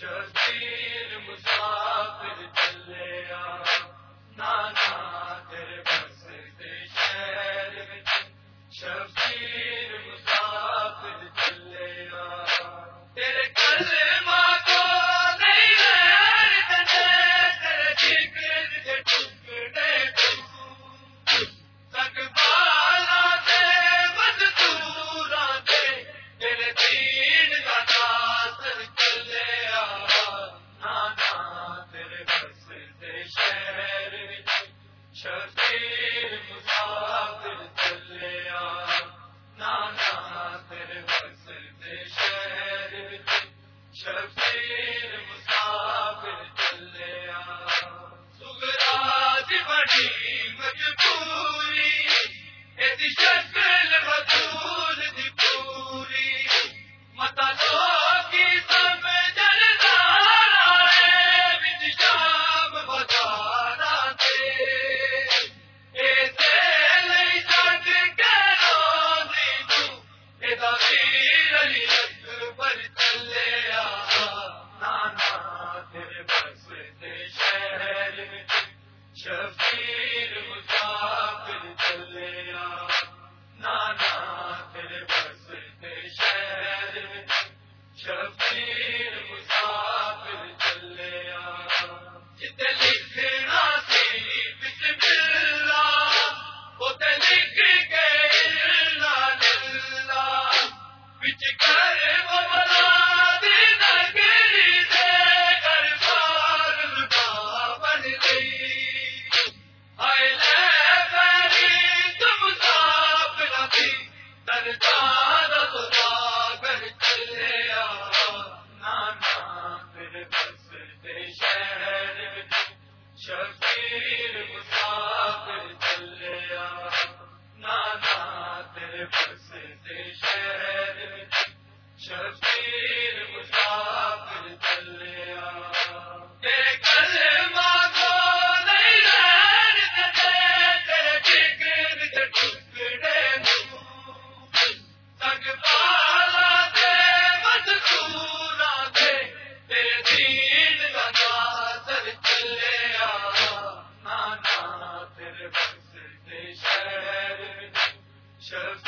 شبیر مسافر چلے۔ شبیر مسافر چلیا۔ نانا تیرے بس شہر شبیر مسافر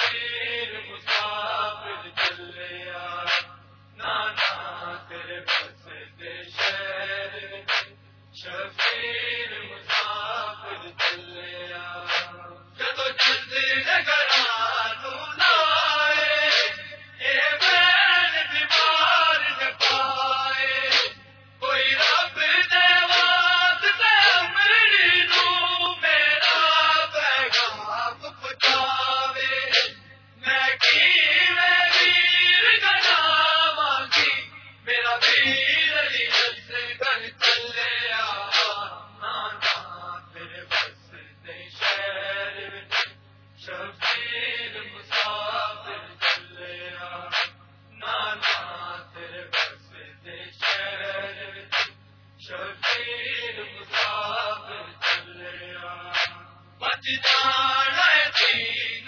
شیر مسافر چلے آ شفیر مسافر چلیا جدو چند سجدہ نہ